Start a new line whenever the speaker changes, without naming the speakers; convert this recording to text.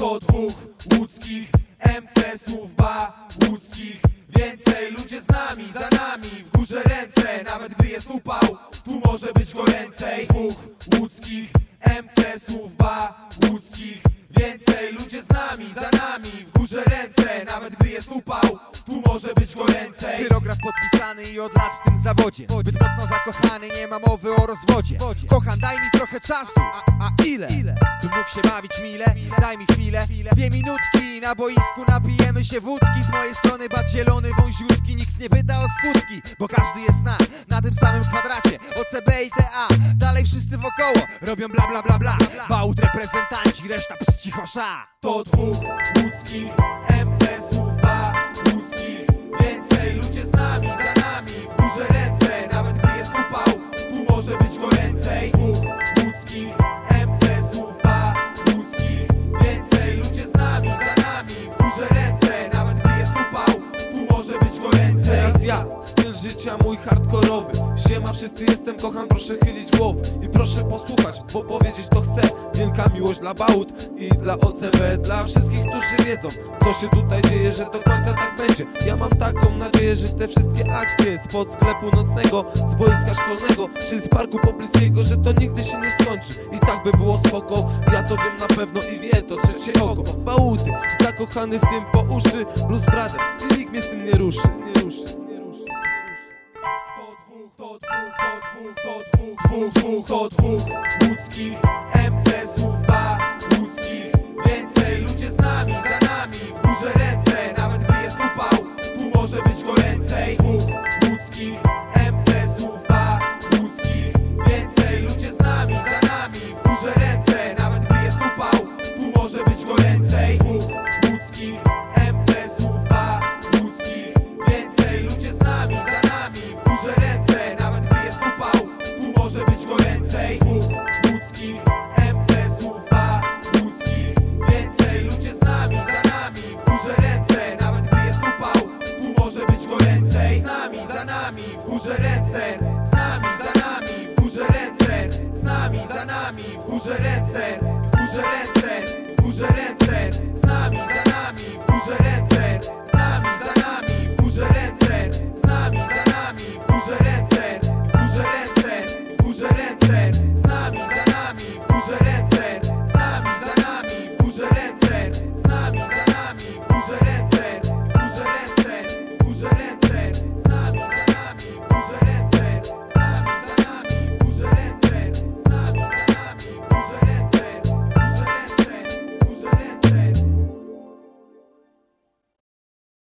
To dwóch łódzkich MC słów ba łódzkich. Więcej ludzie z nami, za nami W górze ręce, nawet gdy jest upał Tu może być goręcej Dwóch łódzkich MC słów ba łódzkich. Więcej ludzie z nami, za nami W górze ręce, nawet gdy jest upał Tu może być goręcej
Cyrograf podpisany i od lat w tym zawodzie. Zbyt mocno zakochany, nie ma mowy o rozwodzie. Kocham, daj mi trochę czasu. A, a ile? Mógł się bawić mile, daj mi chwilę Dwie minutki, na boisku. Napijemy się wódki Z mojej strony bat zielony, wąziutki. Nikt nie pyta o skutki, bo każdy jest na Na tym samym kwadracie, OCB i TA Dalej wszyscy wokoło, robią bla bla bla bla. Bałt reprezentanci, reszta ps cichosza.
To dwóch łódzkich
Teraz ja, styl życia mój hardkorowy. Siema wszyscy jestem, kocham, proszę chylić głowy. I proszę posłuchać, bo powiedzieć to chcę. Wielka miłość dla Bałut i dla OCB Dla wszystkich, którzy wiedzą, co się tutaj dzieje Że do końca tak będzie. Ja mam taką nadzieję, że te wszystkie akcje Spod sklepu nocnego, z boiska szkolnego Czy z parku pobliskiego, że to nigdy się nie skończy. I tak by było spoko, ja to wiem na pewno i wie to trzecie oko. Bałuty, zakochany w tym po uszy Blues Brothers. I nikt mnie z tym nie ruszy
To dwóch, to dwóch, to dwóch, to dwóch, dwóch, dwóch, to dwóch. Łódzkich MC nami, za nami, w górze ręce. Z nami, za nami, w górze ręce. Z nami, za nami, w górze ręce. W górze ręce, w górze ręce